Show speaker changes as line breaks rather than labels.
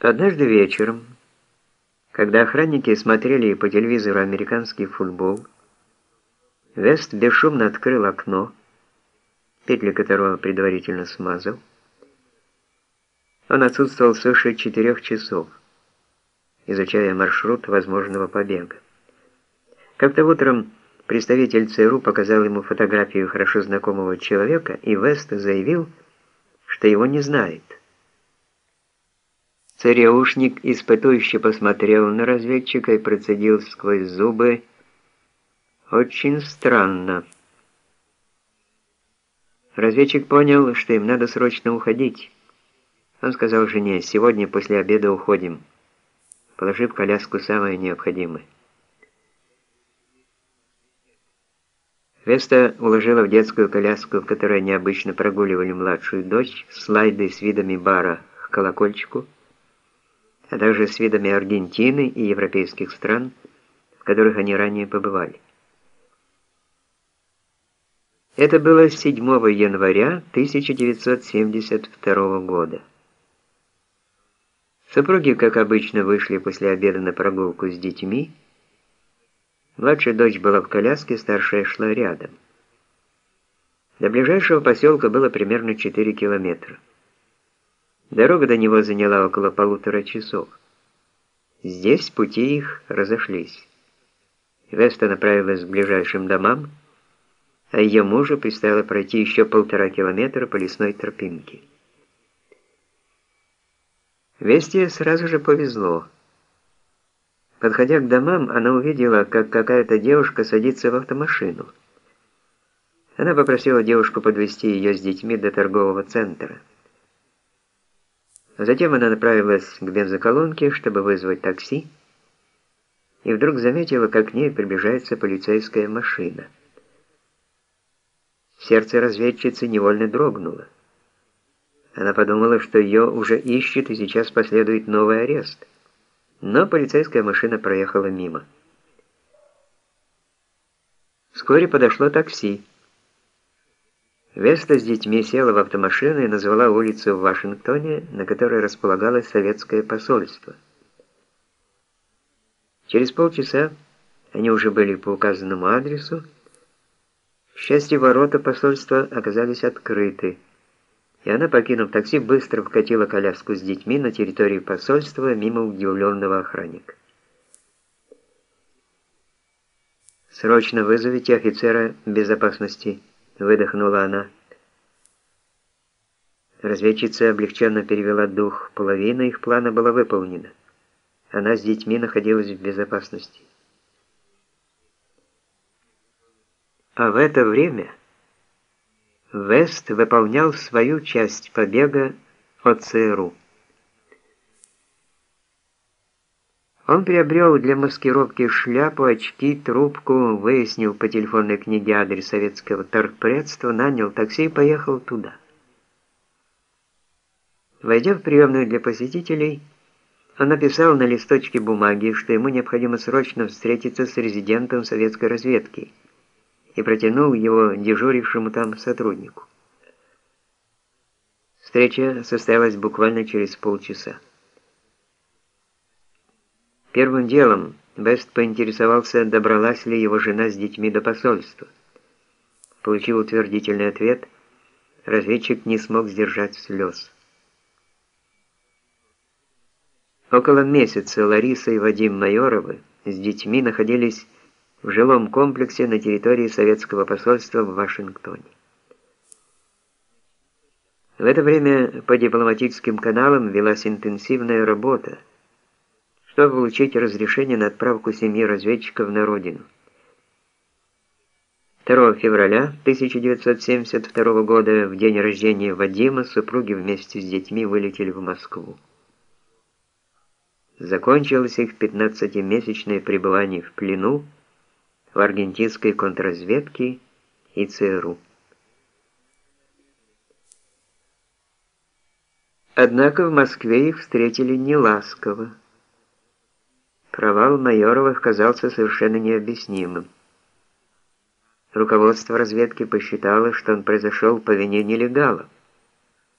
Однажды вечером, когда охранники смотрели по телевизору американский футбол, Вест бесшумно открыл окно, петли которого предварительно смазал. Он отсутствовал свыше четырех часов, изучая маршрут возможного побега. Как-то утром представитель ЦРУ показал ему фотографию хорошо знакомого человека, и Вест заявил, что его не знает. Цареушник испытующе посмотрел на разведчика и процедил сквозь зубы «Очень странно». Разведчик понял, что им надо срочно уходить. Он сказал жене, «Сегодня после обеда уходим», положив коляску самое необходимое. Веста уложила в детскую коляску, в которой необычно прогуливали младшую дочь, слайды с видами бара к колокольчику, а также с видами Аргентины и европейских стран, в которых они ранее побывали. Это было 7 января 1972 года. Супруги, как обычно, вышли после обеда на прогулку с детьми. Младшая дочь была в коляске, старшая шла рядом. До ближайшего поселка было примерно 4 километра. Дорога до него заняла около полутора часов. Здесь пути их разошлись. Веста направилась к ближайшим домам, а ее мужу предстояло пройти еще полтора километра по лесной тропинке. Вести сразу же повезло. Подходя к домам, она увидела, как какая-то девушка садится в автомашину. Она попросила девушку подвезти ее с детьми до торгового центра. Затем она направилась к бензоколонке, чтобы вызвать такси, и вдруг заметила, как к ней приближается полицейская машина. Сердце разведчицы невольно дрогнуло. Она подумала, что ее уже ищут, и сейчас последует новый арест. Но полицейская машина проехала мимо. Вскоре подошло такси. Веста с детьми села в автомашину и назвала улицу в Вашингтоне, на которой располагалось советское посольство. Через полчаса они уже были по указанному адресу. К счастью, ворота посольства оказались открыты, и она, покинув такси, быстро вкатила коляску с детьми на территорию посольства мимо удивленного охранника. «Срочно вызовите офицера безопасности», выдохнула она. Разведчица облегченно перевела дух. Половина их плана была выполнена. Она с детьми находилась в безопасности. А в это время Вест выполнял свою часть побега от ЦРУ. Он приобрел для маскировки шляпу, очки, трубку, выяснил по телефонной книге адрес советского торгпредства, нанял такси и поехал туда. Войдя в приемную для посетителей, он написал на листочке бумаги, что ему необходимо срочно встретиться с резидентом советской разведки и протянул его дежурившему там сотруднику. Встреча состоялась буквально через полчаса. Первым делом Бест поинтересовался, добралась ли его жена с детьми до посольства. Получив утвердительный ответ, разведчик не смог сдержать слез. Около месяца Лариса и Вадим Майоровы с детьми находились в жилом комплексе на территории советского посольства в Вашингтоне. В это время по дипломатическим каналам велась интенсивная работа, чтобы получить разрешение на отправку семьи разведчиков на родину. 2 февраля 1972 года, в день рождения Вадима, супруги вместе с детьми вылетели в Москву. Закончилось их 15-месячное пребывание в плену в аргентинской контрразведке и ЦРУ. Однако в Москве их встретили неласково. Провал Майоровых казался совершенно необъяснимым. Руководство разведки посчитало, что он произошел по вине нелегалов.